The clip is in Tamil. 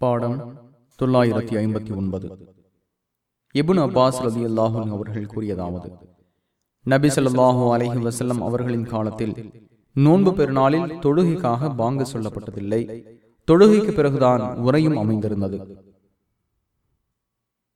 பாடம் தொள்ளாயிரத்தி ஐம்பத்தி ஒன்பது. இபுன் அப்பாஸ் ரதி அல்லாஹூன் அவர்கள் கூறியதாவது நபி சொல்லாஹூ அலஹி வசல்லம் அவர்களின் காலத்தில் நோன்பு பெருநாளில் தொழுகைக்காக பாங்கு சொல்லப்பட்டதில்லை. தொழுகைக்கு பிறகுதான் உரையும் அமைந்திருந்தது.